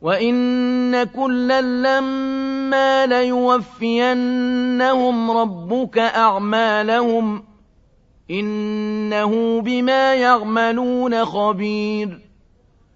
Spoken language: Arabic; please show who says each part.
Speaker 1: وَإِنَّ كُلًّا لَّمَّا لَيُوَفِّيَنَّهُمْ رَبُّكَ أَعْمَالَهُمْ ۚ إِنَّهُ بِمَا يَعْمَلُونَ خَبِيرٌ